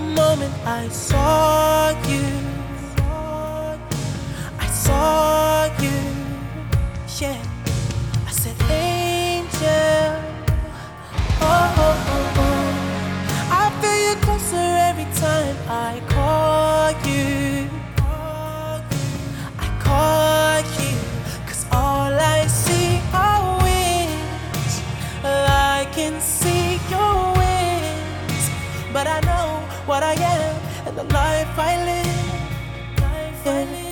the moment I saw you. I saw you, yeah. and the life I live. Life yeah. I live.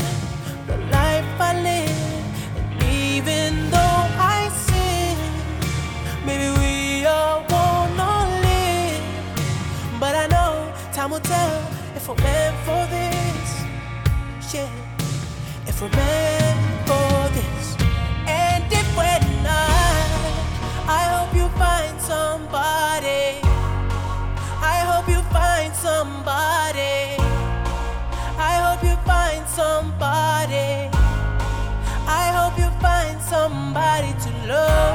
somebody to love.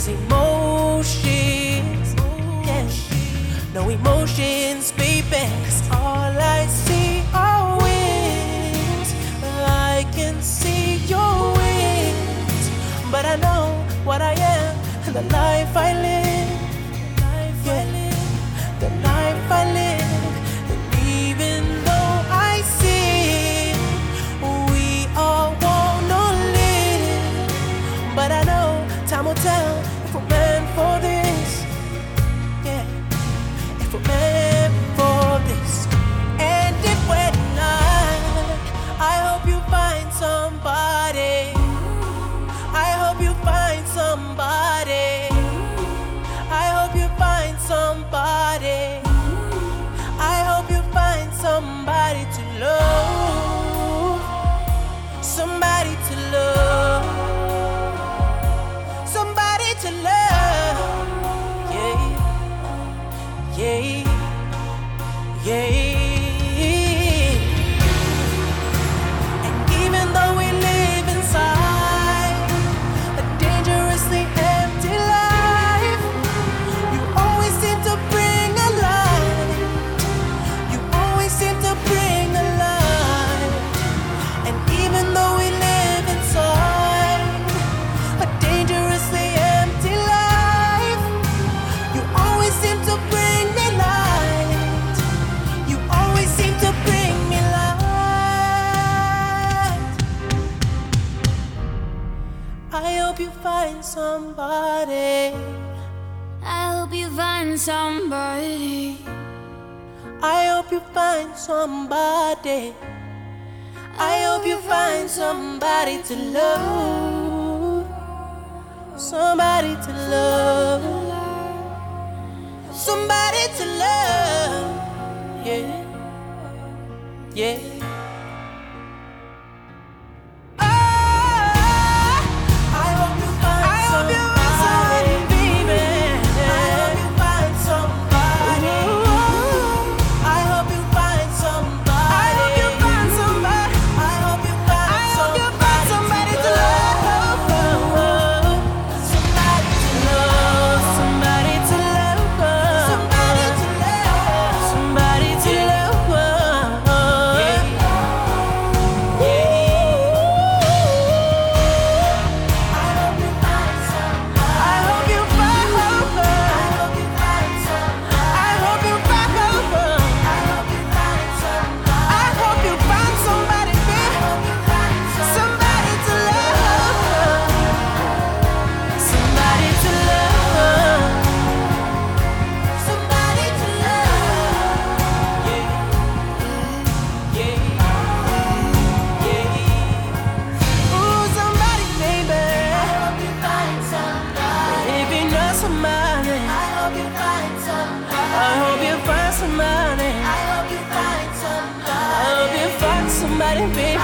amazing moment. somebody I hope you find somebody. I hope you find somebody. I hope you find somebody. I hope you find somebody to love. Somebody to love. Somebody to love. Yeah. Yeah. Baby.